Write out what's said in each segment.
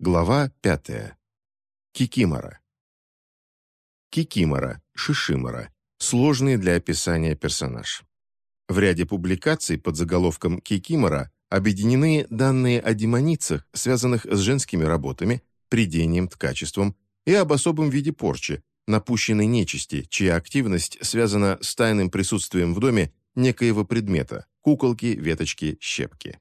Глава 5. Кикимора. Кикимора, Шишимора. Сложный для описания персонаж. В ряде публикаций под заголовком «Кикимора» объединены данные о демоницах, связанных с женскими работами, придением, ткачеством и об особом виде порчи, напущенной нечисти, чья активность связана с тайным присутствием в доме некоего предмета – куколки, веточки, щепки.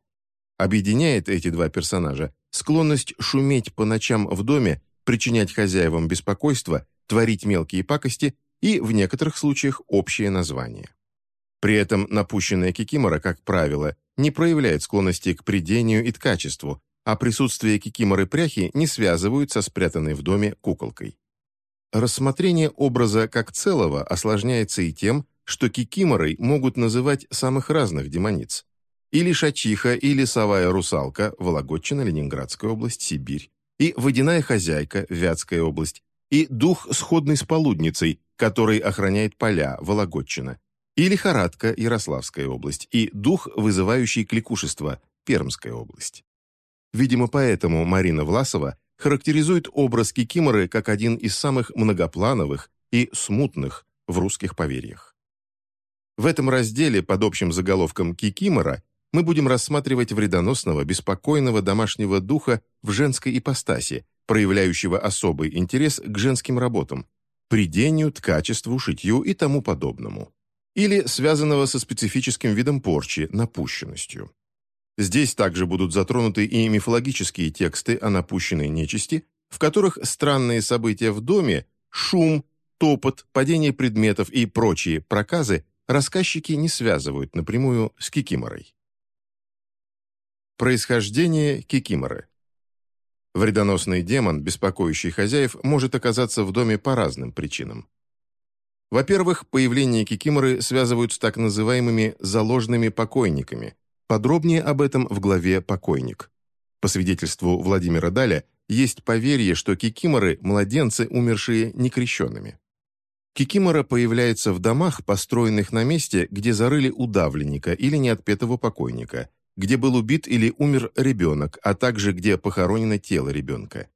Объединяет эти два персонажа склонность шуметь по ночам в доме, причинять хозяевам беспокойство, творить мелкие пакости и, в некоторых случаях, общее название. При этом напущенная кикимора, как правило, не проявляет склонности к придению и ткачеству, а присутствие кикиморы-пряхи не связывают со спрятанной в доме куколкой. Рассмотрение образа как целого осложняется и тем, что кикиморой могут называть самых разных демониц, или Шачиха, или Совая Русалка, Вологодчина, Ленинградская область, Сибирь, и Водяная Хозяйка, Вятская область, и Дух сходный с Полудницей, который охраняет поля, Вологодчина, и Лихорадка, Ярославская область, и Дух, вызывающий кликушество, Пермская область. Видимо, поэтому Марина Власова характеризует образ Кикиморы как один из самых многоплановых и смутных в русских поверьях. В этом разделе под общим заголовком «Кикимора» мы будем рассматривать вредоносного, беспокойного домашнего духа в женской ипостаси, проявляющего особый интерес к женским работам, придению, ткачеству, шитью и тому подобному. Или связанного со специфическим видом порчи, напущенностью. Здесь также будут затронуты и мифологические тексты о напущенной нечисти, в которых странные события в доме, шум, топот, падение предметов и прочие проказы рассказчики не связывают напрямую с кикиморой. Происхождение кикиморы. Вредоносный демон, беспокоящий хозяев, может оказаться в доме по разным причинам. Во-первых, появление кикиморы связывают с так называемыми «заложными покойниками». Подробнее об этом в главе «Покойник». По свидетельству Владимира Даля, есть поверье, что кикиморы – младенцы, умершие некрещенными. Кикимора появляется в домах, построенных на месте, где зарыли удавленника или неотпетого покойника – где был убит или умер ребенок, а также где похоронено тело ребенка.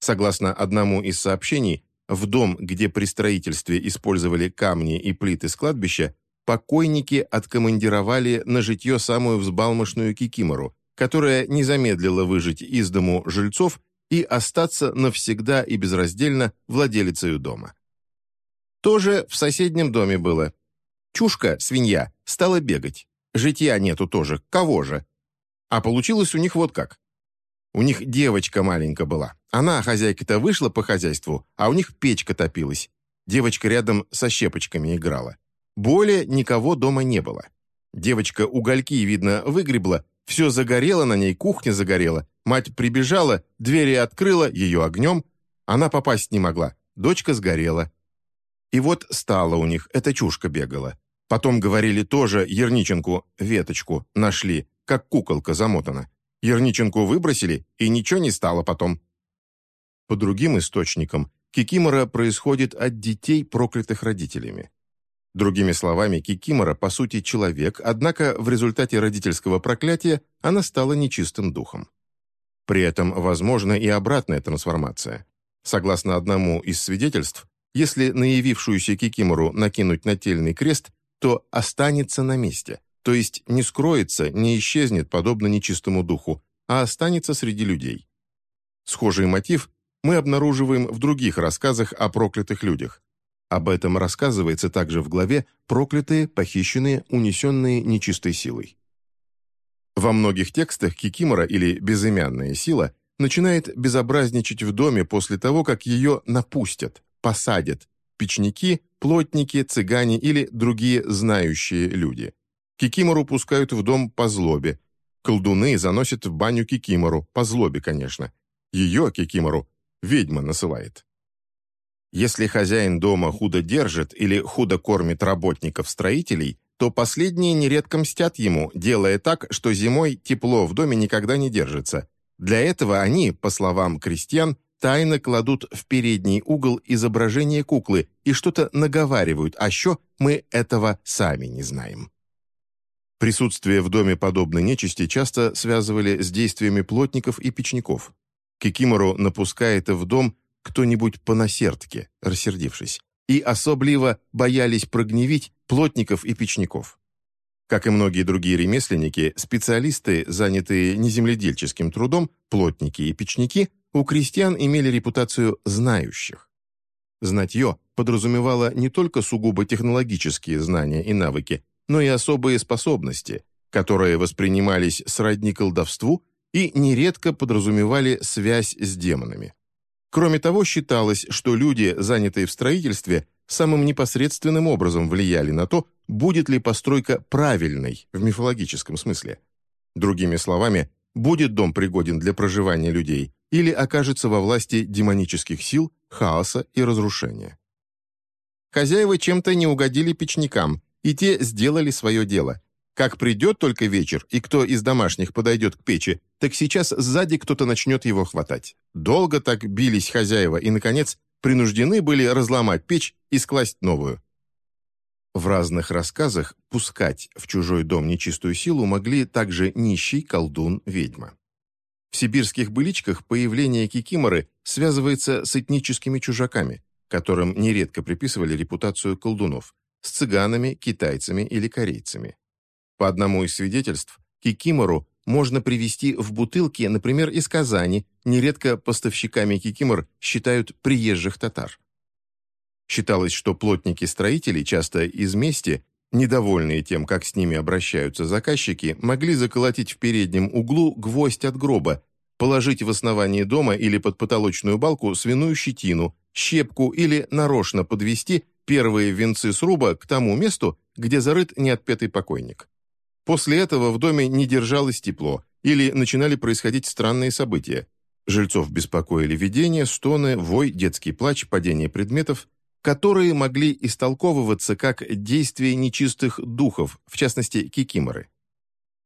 Согласно одному из сообщений, в дом, где при строительстве использовали камни и плиты с кладбища, покойники откомандировали на житье самую взбалмошную кикимору, которая не замедлила выжить из дому жильцов и остаться навсегда и безраздельно владелицей дома. Тоже в соседнем доме было. Чушка, свинья, стала бегать. Житья нету тоже. Кого же? А получилось у них вот как. У них девочка маленькая была. Она, хозяйка-то, вышла по хозяйству, а у них печка топилась. Девочка рядом со щепочками играла. Более никого дома не было. Девочка угольки, видно, выгребла, все загорело на ней, кухня загорела. Мать прибежала, двери открыла, ее огнем. Она попасть не могла. Дочка сгорела. И вот стала у них, эта чушка бегала. Потом говорили тоже Ерниченку веточку нашли, как куколка замотана. Ерниченку выбросили, и ничего не стало потом. По другим источникам, кикимора происходит от детей, проклятых родителями. Другими словами, кикимора, по сути, человек, однако в результате родительского проклятия она стала нечистым духом. При этом возможна и обратная трансформация. Согласно одному из свидетельств, если на явившуюся кикимору накинуть нательный крест, то останется на месте, то есть не скроется, не исчезнет, подобно нечистому духу, а останется среди людей. Схожий мотив мы обнаруживаем в других рассказах о проклятых людях. Об этом рассказывается также в главе «Проклятые, похищенные, унесенные нечистой силой». Во многих текстах Кикимора или безымянная сила начинает безобразничать в доме после того, как ее напустят, посадят, печники, плотники, цыгане или другие знающие люди. Кикимору пускают в дом по злобе. Колдуны заносят в баню кикимору, по злобе, конечно. Ее, кикимору, ведьма насылает. Если хозяин дома худо держит или худо кормит работников-строителей, то последние нередко мстят ему, делая так, что зимой тепло в доме никогда не держится. Для этого они, по словам крестьян, тайно кладут в передний угол изображение куклы и что-то наговаривают, а еще мы этого сами не знаем. Присутствие в доме подобной нечисти часто связывали с действиями плотников и печников. Кикимору напускает в дом кто-нибудь по насердке, рассердившись, и особливо боялись прогневить плотников и печников. Как и многие другие ремесленники, специалисты, занятые неземледельческим трудом, плотники и печники, у крестьян имели репутацию знающих. Знатье подразумевало не только сугубо технологические знания и навыки, но и особые способности, которые воспринимались сродни колдовству и нередко подразумевали связь с демонами. Кроме того, считалось, что люди, занятые в строительстве, самым непосредственным образом влияли на то, будет ли постройка правильной в мифологическом смысле. Другими словами, будет дом пригоден для проживания людей или окажется во власти демонических сил, хаоса и разрушения. Хозяева чем-то не угодили печникам, и те сделали свое дело. Как придет только вечер, и кто из домашних подойдет к печи, так сейчас сзади кто-то начнет его хватать. Долго так бились хозяева и, наконец, принуждены были разломать печь и скласть новую. В разных рассказах пускать в чужой дом нечистую силу могли также нищий, колдун, ведьма. В сибирских быличках появление кикиморы связывается с этническими чужаками, которым нередко приписывали репутацию колдунов, с цыганами, китайцами или корейцами. По одному из свидетельств, кикимору можно привезти в бутылке, например, из Казани, нередко поставщиками кикимор считают приезжих татар. Считалось, что плотники-строители, часто из мести, недовольные тем, как с ними обращаются заказчики, могли заколотить в переднем углу гвоздь от гроба, положить в основание дома или под потолочную балку свиную щетину, щепку или нарочно подвести первые венцы сруба к тому месту, где зарыт неотпетый покойник. После этого в доме не держалось тепло, или начинали происходить странные события. Жильцов беспокоили видения, стоны, вой, детский плач, падение предметов, которые могли истолковываться как действие нечистых духов, в частности, кикиморы.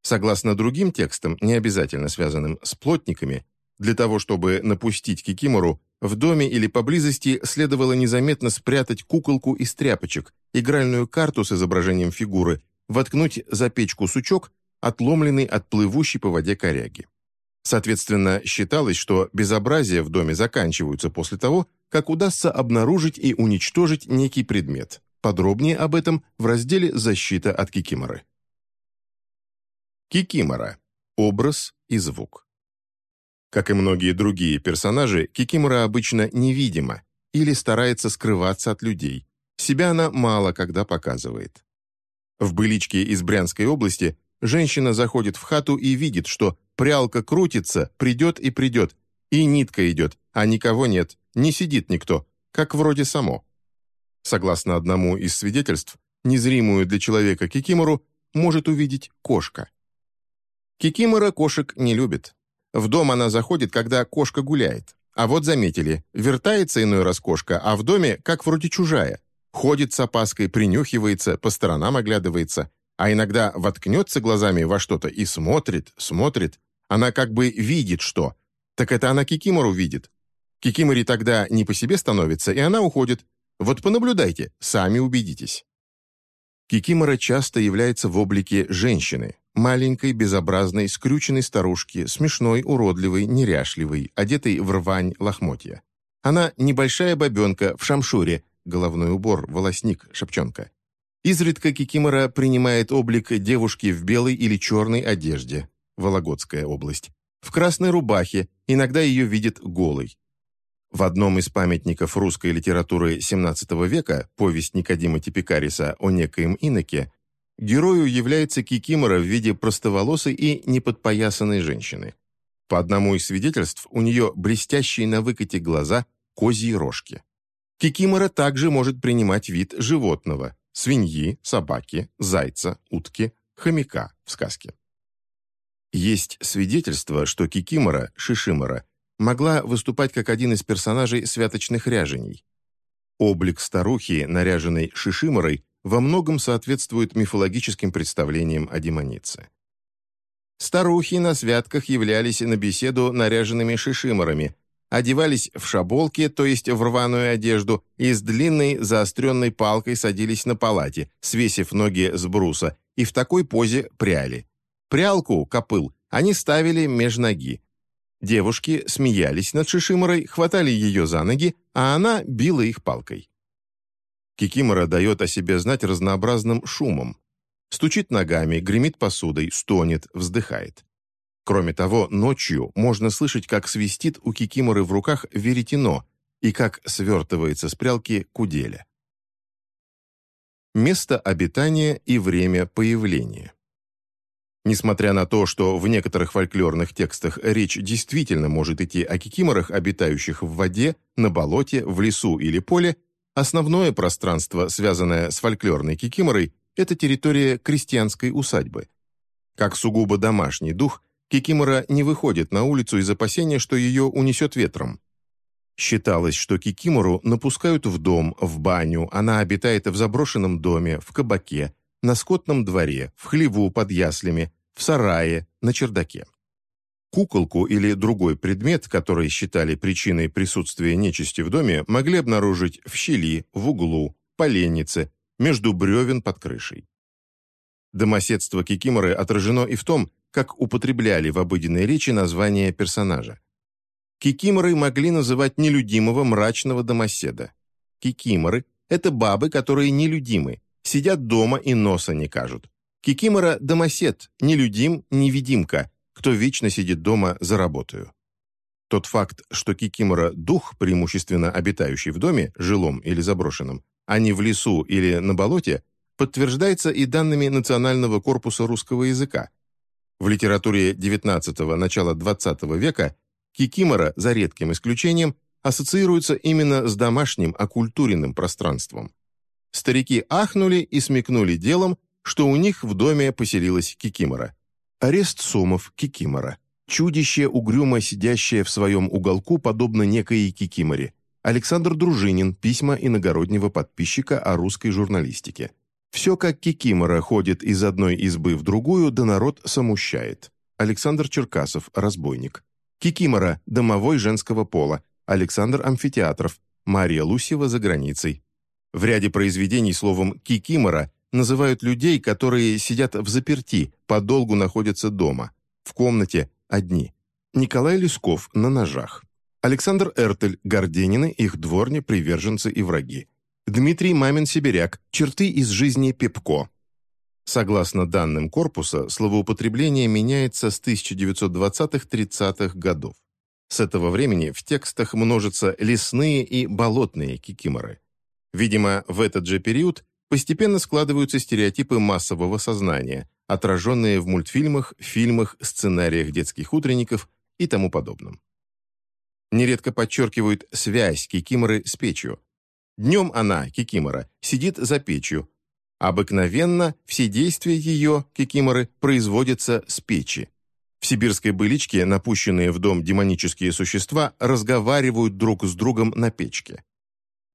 Согласно другим текстам, не обязательно связанным с плотниками, для того, чтобы напустить кикимору, в доме или поблизости следовало незаметно спрятать куколку из тряпочек, игральную карту с изображением фигуры воткнуть за печку сучок, отломленный от плывущей по воде коряги. Соответственно, считалось, что безобразия в доме заканчиваются после того, как удастся обнаружить и уничтожить некий предмет. Подробнее об этом в разделе «Защита от кикиморы». Кикимора. Образ и звук. Как и многие другие персонажи, Кикимора обычно невидима или старается скрываться от людей. Себя она мало когда показывает. В быличке из Брянской области женщина заходит в хату и видит, что прялка крутится, придет и придет, и нитка идет, а никого нет, не сидит никто, как вроде само. Согласно одному из свидетельств, незримую для человека кикимору может увидеть кошка. Кикимора кошек не любит. В дом она заходит, когда кошка гуляет. А вот заметили, вертается иной раз кошка, а в доме как вроде чужая. Ходит с опаской, принюхивается, по сторонам оглядывается, а иногда воткнется глазами во что-то и смотрит, смотрит. Она как бы видит что. Так это она Кикимору видит. Кикимори тогда не по себе становится, и она уходит. Вот понаблюдайте, сами убедитесь. Кикимора часто является в облике женщины, маленькой, безобразной, скрюченной старушки, смешной, уродливой, неряшливой, одетой в рвань лохмотья. Она небольшая бабенка в шамшуре, головной убор, волосник, шапчонка. Изредка Кикимора принимает облик девушки в белой или черной одежде, Вологодская область, в красной рубахе, иногда ее видят голой. В одном из памятников русской литературы XVII века, повесть Никодима Типикариса о некоем иноке, герою является Кикимора в виде простоволосой и неподпоясанной женщины. По одному из свидетельств, у нее блестящие на выкате глаза, козьи рожки. Кикимора также может принимать вид животного – свиньи, собаки, зайца, утки, хомяка в сказке. Есть свидетельство, что Кикимора, Шишимора, могла выступать как один из персонажей святочных ряжений. Облик старухи, наряженной Шишиморой, во многом соответствует мифологическим представлениям о демонице. Старухи на святках являлись на беседу наряженными шишиморами, одевались в шаболки, то есть в рваную одежду, и с длинной заостренной палкой садились на палате, свесив ноги с бруса, и в такой позе пряли. Прялку, копыл, они ставили меж ноги. Девушки смеялись над Шишиморой, хватали ее за ноги, а она била их палкой. Кикимора дает о себе знать разнообразным шумом. Стучит ногами, гремит посудой, стонет, вздыхает. Кроме того, ночью можно слышать, как свистит у кикиморы в руках веретено и как свертывается с прялки куделя. Место обитания и время появления. Несмотря на то, что в некоторых фольклорных текстах речь действительно может идти о кикиморах, обитающих в воде, на болоте, в лесу или поле, основное пространство, связанное с фольклорной кикиморой, это территория крестьянской усадьбы. Как сугубо домашний дух, кикимора не выходит на улицу из опасения, что ее унесет ветром. Считалось, что кикимору напускают в дом, в баню, она обитает в заброшенном доме, в кабаке, на скотном дворе, в хлеву под яслями, в сарае, на чердаке. Куколку или другой предмет, который считали причиной присутствия нечисти в доме, могли обнаружить в щели, в углу, поленнице, между бревен под крышей. Домоседство Кикиморы отражено и в том, как употребляли в обыденной речи название персонажа. Кикиморы могли называть нелюдимого мрачного домоседа. Кикиморы – это бабы, которые нелюдимы, Сидят дома и носа не кажут. Кикимора – домосед, нелюдим, невидимка, кто вечно сидит дома за работаю. Тот факт, что Кикимора – дух, преимущественно обитающий в доме, жилом или заброшенном, а не в лесу или на болоте, подтверждается и данными Национального корпуса русского языка. В литературе XIX – начала XX века Кикимора, за редким исключением, ассоциируется именно с домашним оккультуренным пространством. Старики ахнули и смекнули делом, что у них в доме поселилась Кикимора. Арест Сомов Кикимора. Чудище, угрюмо сидящее в своем уголку, подобно некой Кикиморе. Александр Дружинин. Письма иногороднего подписчика о русской журналистике. Все как Кикимора ходит из одной избы в другую, да народ самущает. Александр Черкасов. Разбойник. Кикимора. Домовой женского пола. Александр Амфитеатров. Мария Лусева за границей. В ряде произведений словом «кикимора» называют людей, которые сидят в заперти, подолгу находятся дома, в комнате, одни. Николай Лесков на ножах. Александр Эртель, Горденины, их дворни, приверженцы и враги. Дмитрий Мамин-Сибиряк, черты из жизни Пепко. Согласно данным корпуса, словоупотребление меняется с 1920-30-х годов. С этого времени в текстах множатся лесные и болотные кикиморы. Видимо, в этот же период постепенно складываются стереотипы массового сознания, отраженные в мультфильмах, фильмах, сценариях детских утренников и тому подобном. Нередко подчеркивают связь кикиморы с печью. Днем она, кикимора, сидит за печью. Обыкновенно все действия ее, кикиморы, производятся с печи. В сибирской быличке напущенные в дом демонические существа разговаривают друг с другом на печке.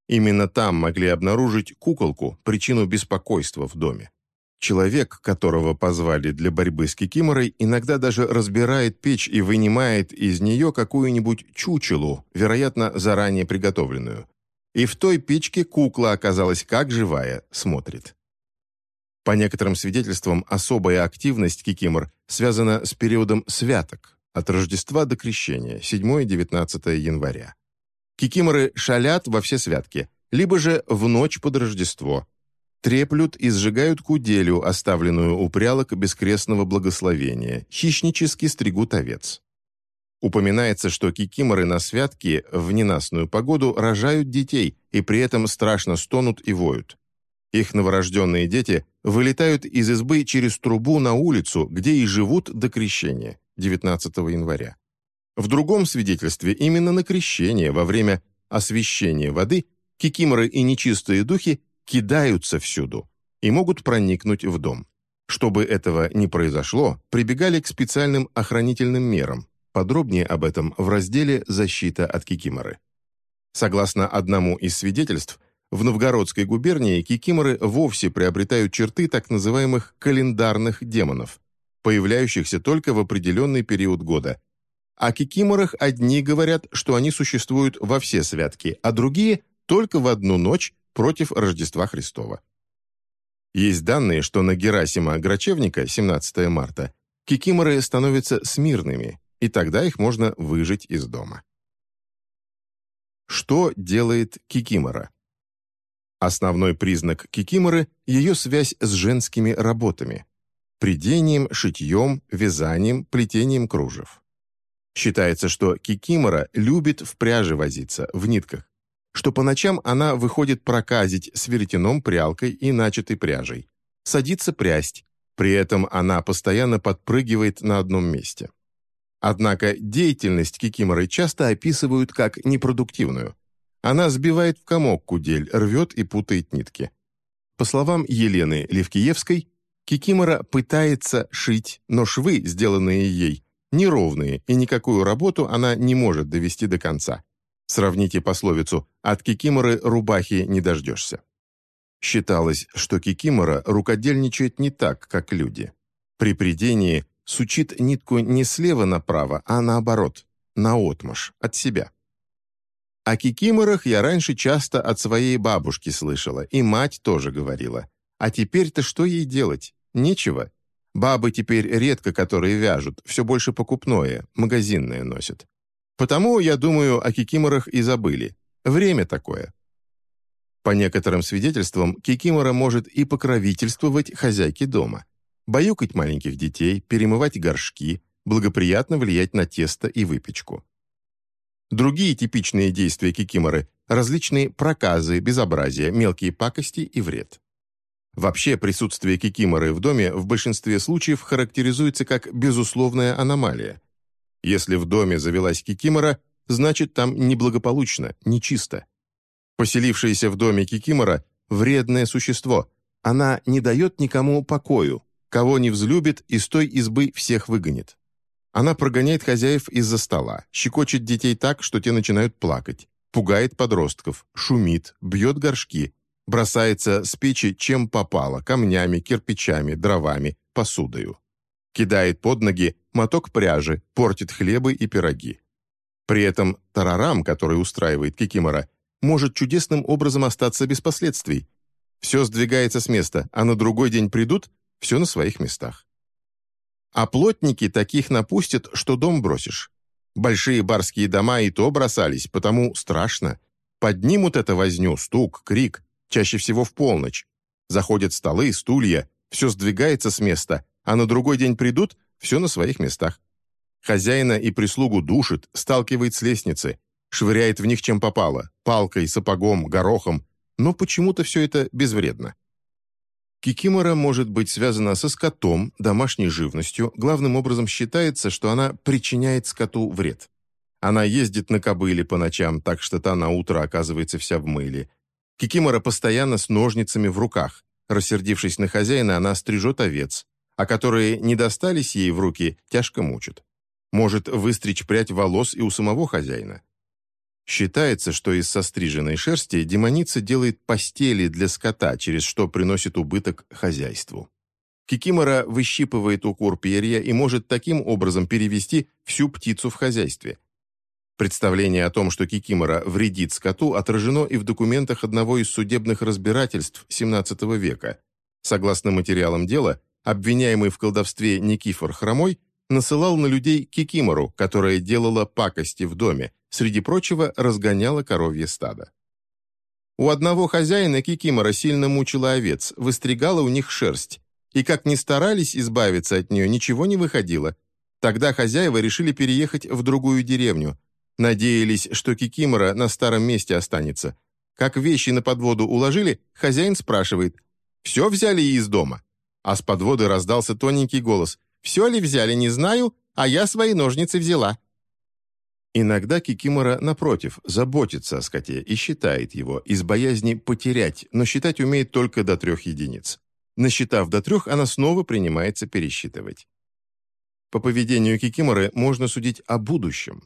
Именно там могли обнаружить куколку, причину беспокойства в доме. Человек, которого позвали для борьбы с кикиморой, иногда даже разбирает печь и вынимает из нее какую-нибудь чучелу, вероятно, заранее приготовленную. И в той печке кукла оказалась как живая, смотрит. По некоторым свидетельствам, особая активность кикимор связана с периодом святок, от Рождества до Крещения, 7-19 января. Кикиморы шалят во все святки, либо же в ночь под Рождество. Треплют и сжигают куделю, оставленную у прялок бескрестного благословения, хищнически стригут овец. Упоминается, что кикиморы на святки в ненастную погоду рожают детей и при этом страшно стонут и воют. Их новорожденные дети вылетают из избы через трубу на улицу, где и живут до крещения, 19 января. В другом свидетельстве именно на крещение во время освящения воды кикиморы и нечистые духи кидаются всюду и могут проникнуть в дом. Чтобы этого не произошло, прибегали к специальным охранительным мерам. Подробнее об этом в разделе «Защита от кикиморы». Согласно одному из свидетельств, в Новгородской губернии кикиморы вовсе приобретают черты так называемых календарных демонов, появляющихся только в определенный период года, о кикиморах одни говорят, что они существуют во все святки, а другие – только в одну ночь против Рождества Христова. Есть данные, что на Герасима Грачевника, 17 марта, кикиморы становятся смирными, и тогда их можно выжить из дома. Что делает кикимора? Основной признак кикиморы – ее связь с женскими работами – придением, шитьем, вязанием, плетением кружев. Считается, что кикимора любит в пряже возиться, в нитках, что по ночам она выходит проказить с веретеном, прялкой и начатой пряжей, садится прясть, при этом она постоянно подпрыгивает на одном месте. Однако деятельность кикиморы часто описывают как непродуктивную. Она сбивает в комок кудель, рвет и путает нитки. По словам Елены Левкиевской, кикимора пытается шить, но швы, сделанные ей, неровные, и никакую работу она не может довести до конца. Сравните пословицу «от кикиморы рубахи не дождешься». Считалось, что кикимора рукодельничает не так, как люди. При придении сучит нитку не слева направо, а наоборот, наотмашь, от себя. О кикиморах я раньше часто от своей бабушки слышала, и мать тоже говорила. А теперь-то что ей делать? Нечего. Бабы теперь редко которые вяжут, все больше покупное, магазинное носят. Потому, я думаю, о кикиморах и забыли. Время такое. По некоторым свидетельствам, кикимора может и покровительствовать хозяйке дома. Баюкать маленьких детей, перемывать горшки, благоприятно влиять на тесто и выпечку. Другие типичные действия кикиморы – различные проказы, безобразия, мелкие пакости и вред. Вообще, присутствие кикиморы в доме в большинстве случаев характеризуется как безусловная аномалия. Если в доме завелась кикимора, значит там неблагополучно, нечисто. Поселившаяся в доме кикимора – вредное существо. Она не дает никому покою, кого не взлюбит, из той избы всех выгонит. Она прогоняет хозяев из-за стола, щекочет детей так, что те начинают плакать, пугает подростков, шумит, бьет горшки, бросается с печи чем попало, камнями, кирпичами, дровами, посудою. Кидает под ноги моток пряжи, портит хлебы и пироги. При этом тарарам, который устраивает Кикимора, может чудесным образом остаться без последствий. Все сдвигается с места, а на другой день придут, все на своих местах. А плотники таких напустят, что дом бросишь. Большие барские дома и то бросались, потому страшно. Поднимут это возню, стук, крик, чаще всего в полночь. Заходят столы, стулья, все сдвигается с места, а на другой день придут, все на своих местах. Хозяина и прислугу душит, сталкивает с лестницы, швыряет в них чем попало, палкой, сапогом, горохом, но почему-то все это безвредно. Кикимора может быть связана со скотом, домашней живностью, главным образом считается, что она причиняет скоту вред. Она ездит на кобыле по ночам, так что та на утро оказывается вся в мыле. Кикимора постоянно с ножницами в руках. Рассердившись на хозяина, она стрижет овец, а которые не достались ей в руки, тяжко мучат. Может выстричь прядь волос и у самого хозяина. Считается, что из состриженной шерсти демоница делает постели для скота, через что приносит убыток хозяйству. Кикимора выщипывает у кур перья и может таким образом перевести всю птицу в хозяйстве. Представление о том, что кикимора вредит скоту, отражено и в документах одного из судебных разбирательств XVII века. Согласно материалам дела, обвиняемый в колдовстве Никифор Хромой насылал на людей кикимору, которая делала пакости в доме, среди прочего разгоняла коровье стадо. У одного хозяина кикимора сильно мучила овец, выстригала у них шерсть, и как ни старались избавиться от нее, ничего не выходило. Тогда хозяева решили переехать в другую деревню. Надеялись, что кикимора на старом месте останется. Как вещи на подводу уложили, хозяин спрашивает, «Все взяли из дома?» А с подводы раздался тоненький голос, «Все ли взяли, не знаю, а я свои ножницы взяла». Иногда Кикимора, напротив, заботится о скоте и считает его, из боязни потерять, но считать умеет только до трех единиц. Насчитав до трех, она снова принимается пересчитывать. По поведению Кикиморы можно судить о будущем.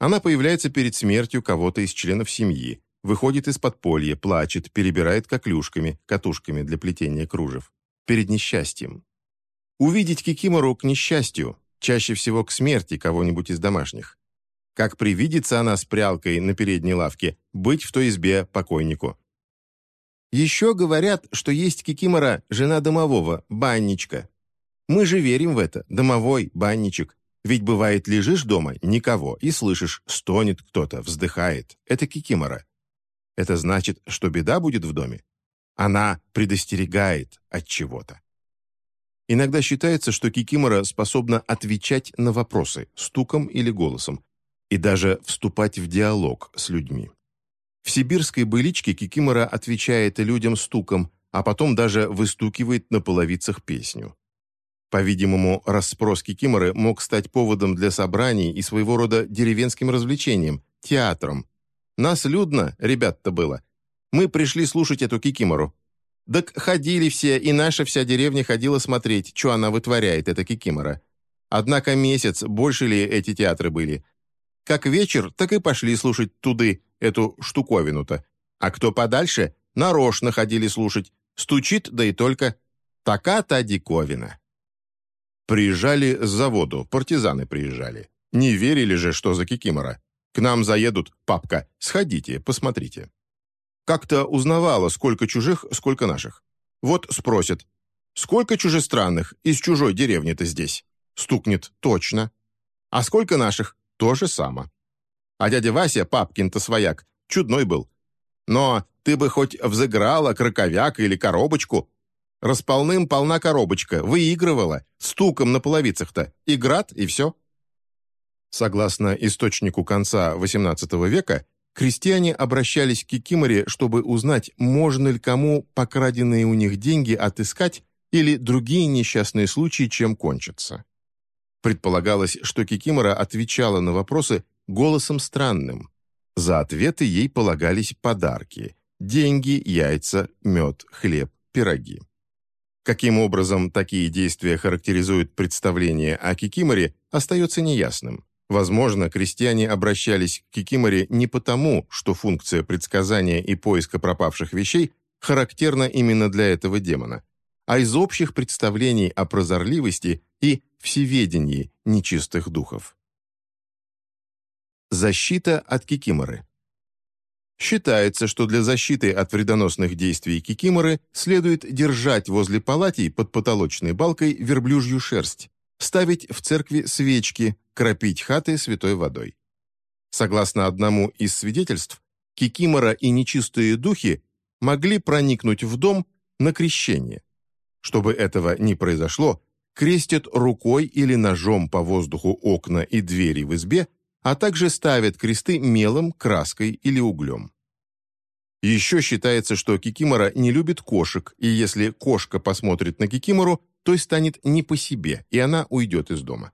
Она появляется перед смертью кого-то из членов семьи, выходит из подполья, плачет, перебирает коклюшками, катушками для плетения кружев. Перед несчастьем. Увидеть Кикимору к несчастью, чаще всего к смерти кого-нибудь из домашних как привидится она с прялкой на передней лавке, быть в той избе покойнику. Еще говорят, что есть Кикимора, жена домового, банничка. Мы же верим в это, домовой, банничек. Ведь бывает, лежишь дома, никого, и слышишь, стонет кто-то, вздыхает. Это кикимора. Это значит, что беда будет в доме. Она предостерегает от чего-то. Иногда считается, что кикимора способна отвечать на вопросы стуком или голосом и даже вступать в диалог с людьми. В сибирской быличке кикимора отвечает людям стуком, а потом даже выстукивает на половицах песню. По-видимому, расспрос кикиморы мог стать поводом для собраний и своего рода деревенским развлечением, театром. Нас людно, ребят-то было. Мы пришли слушать эту кикимору. Так ходили все, и наша вся деревня ходила смотреть, что она вытворяет, эта кикимора. Однако месяц, больше ли эти театры были. Как вечер, так и пошли слушать туды, эту штуковину-то. А кто подальше, нарочно ходили слушать. Стучит, да и только. Така-та диковина. Приезжали с заводу, партизаны приезжали. Не верили же, что за кикимора. К нам заедут, папка, сходите, посмотрите. Как-то узнавала, сколько чужих, сколько наших. Вот спросят, сколько чужестранных из чужой деревни-то здесь? Стукнет, точно. А сколько наших? То же само. А дядя Вася, папкин-то свояк, чудной был. Но ты бы хоть взыграла краковяк или коробочку, Располным полна коробочка, выигрывала, стуком на половицах-то, и град, и все. Согласно источнику конца XVIII века, крестьяне обращались к Кикиморе, чтобы узнать, можно ли кому покраденные у них деньги отыскать или другие несчастные случаи, чем кончатся. Предполагалось, что Кикимора отвечала на вопросы голосом странным. За ответы ей полагались подарки – деньги, яйца, мед, хлеб, пироги. Каким образом такие действия характеризуют представление о кикиморе, остается неясным. Возможно, крестьяне обращались к кикиморе не потому, что функция предсказания и поиска пропавших вещей характерна именно для этого демона, а из общих представлений о прозорливости и всеведении нечистых духов. Защита от кикиморы Считается, что для защиты от вредоносных действий кикиморы следует держать возле палатей под потолочной балкой верблюжью шерсть, ставить в церкви свечки, кропить хаты святой водой. Согласно одному из свидетельств, кикимора и нечистые духи могли проникнуть в дом на крещение. Чтобы этого не произошло, крестят рукой или ножом по воздуху окна и двери в избе, а также ставят кресты мелом, краской или углем. Еще считается, что Кикимора не любит кошек, и если кошка посмотрит на Кикимору, то станет не по себе, и она уйдет из дома.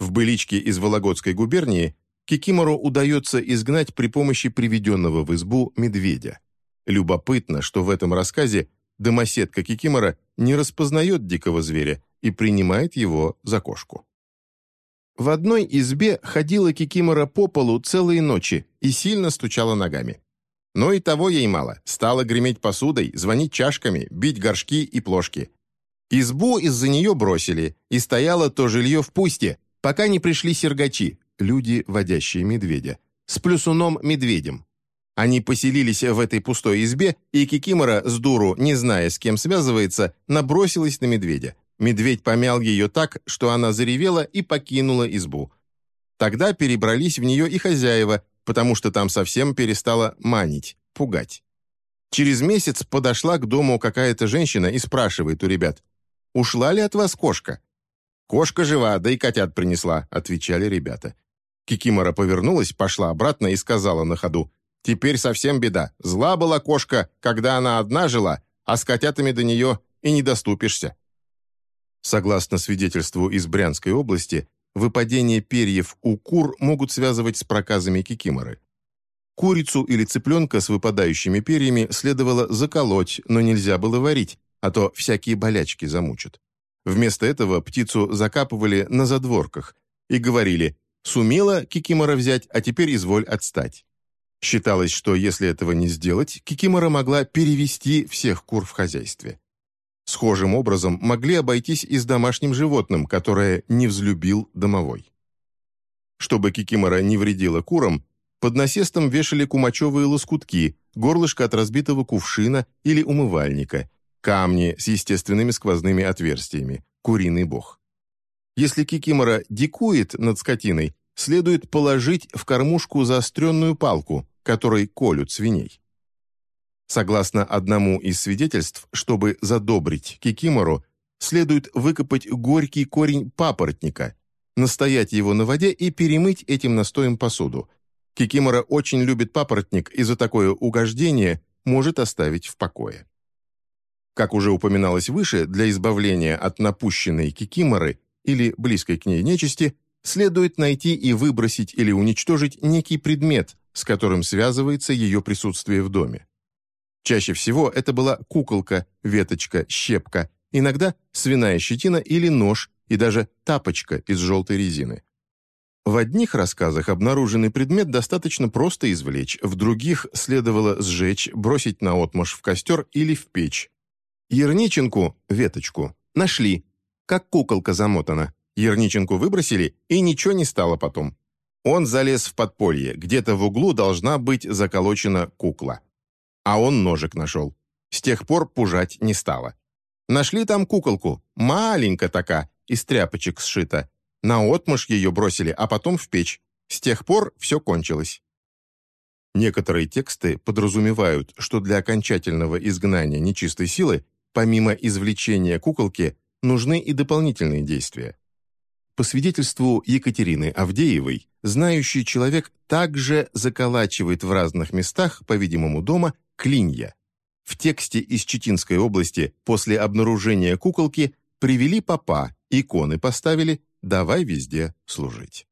В быличке из Вологодской губернии Кикимору удается изгнать при помощи приведенного в избу медведя. Любопытно, что в этом рассказе домоседка Кикимора не распознает дикого зверя и принимает его за кошку. В одной избе ходила Кикимора по полу целые ночи и сильно стучала ногами. Но и того ей мало. Стала греметь посудой, звонить чашками, бить горшки и плошки. Избу из-за нее бросили, и стояло то жилье в пусте, пока не пришли сергачи, люди, водящие медведя, с плюсуном-медведем. Они поселились в этой пустой избе, и Кикимора, с дуру, не зная, с кем связывается, набросилась на медведя. Медведь помял ее так, что она заревела и покинула избу. Тогда перебрались в нее и хозяева, потому что там совсем перестала манить, пугать. Через месяц подошла к дому какая-то женщина и спрашивает у ребят, «Ушла ли от вас кошка?» «Кошка жива, да и котят принесла», — отвечали ребята. Кикимора повернулась, пошла обратно и сказала на ходу, «Теперь совсем беда. Зла была кошка, когда она одна жила, а с котятами до нее и не доступишься». Согласно свидетельству из Брянской области, выпадение перьев у кур могут связывать с проказами кикиморы. Курицу или цыпленка с выпадающими перьями следовало заколоть, но нельзя было варить, а то всякие болячки замучат. Вместо этого птицу закапывали на задворках и говорили «сумела кикимора взять, а теперь изволь отстать». Считалось, что если этого не сделать, кикимора могла перевести всех кур в хозяйстве. Схожим образом могли обойтись и с домашним животным, которое не взлюбил домовой. Чтобы кикимора не вредила курам, под насестом вешали кумачевые лоскутки, горлышко от разбитого кувшина или умывальника, камни с естественными сквозными отверстиями, куриный бог. Если кикимора дикует над скотиной, следует положить в кормушку заостренную палку, которой колют свиней. Согласно одному из свидетельств, чтобы задобрить кикимору, следует выкопать горький корень папоротника, настоять его на воде и перемыть этим настоем посуду. Кикимора очень любит папоротник и за такое угождение может оставить в покое. Как уже упоминалось выше, для избавления от напущенной кикиморы или близкой к ней нечисти следует найти и выбросить или уничтожить некий предмет, с которым связывается ее присутствие в доме. Чаще всего это была куколка, веточка, щепка, иногда свиная щетина или нож и даже тапочка из желтой резины. В одних рассказах обнаруженный предмет достаточно просто извлечь, в других следовало сжечь, бросить на отмаш в костер или в печь. Ерниченку, веточку, нашли, как куколка замотана. Ерниченку выбросили, и ничего не стало потом. Он залез в подполье, где-то в углу должна быть заколочена кукла. А он ножик нашел. С тех пор пужать не стало. Нашли там куколку, маленькая такая, из тряпочек сшита. На отмышь ее бросили, а потом в печь. С тех пор все кончилось. Некоторые тексты подразумевают, что для окончательного изгнания нечистой силы, помимо извлечения куколки, нужны и дополнительные действия. По свидетельству Екатерины Авдеевой, знающий человек также заколачивает в разных местах, по-видимому, дома, клинья. В тексте из Читинской области после обнаружения куколки привели папа, иконы поставили «давай везде служить».